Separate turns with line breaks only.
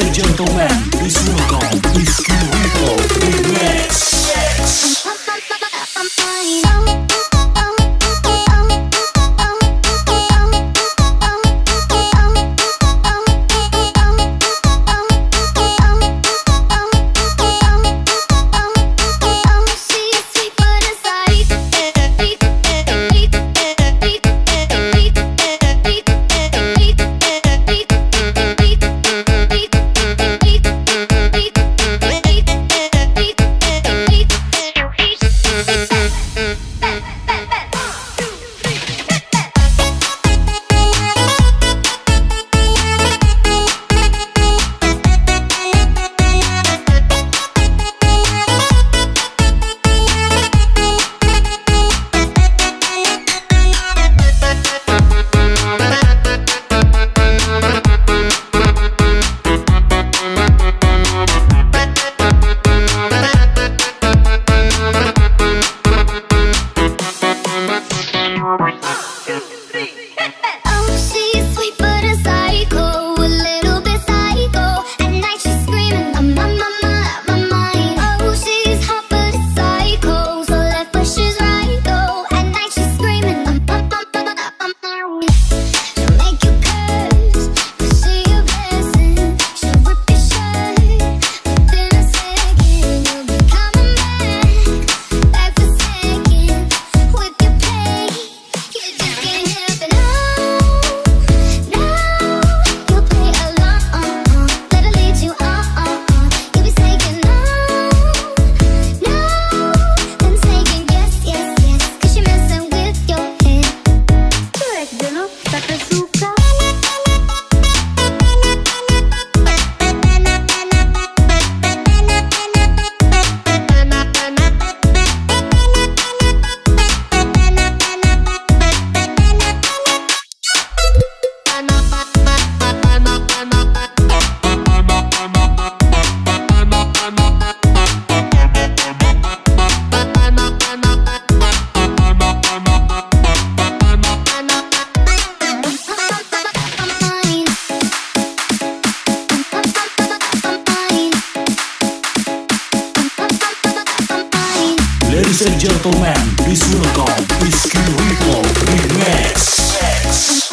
a gentleman, it's real gone, it's real evil, and gentlemen, this welcome Whiskey Ripple Remix. Remix.